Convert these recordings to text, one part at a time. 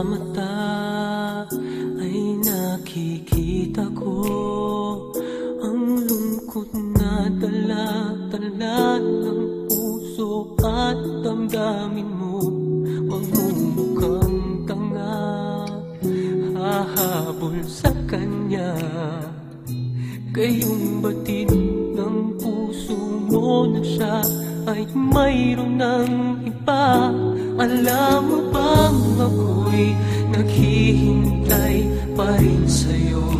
mata ay nakikita ko. Ang lungkot na dala-dala ng puso at damdamin mo. Huwag mukhang tanga hahabol sa kanya. Kayong batid mo na siya ay mayroon ng iba. Alam mo bang ako'y naghihintay pa rin sa'yo?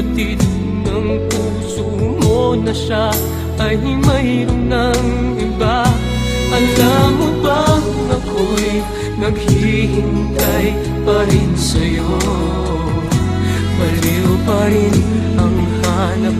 Kapatid ng puso mo na siya Ay mayroon ng iba. Alam mo ba bang ako'y Naghihintay pa rin sa'yo? Baliw pa rin ang hanap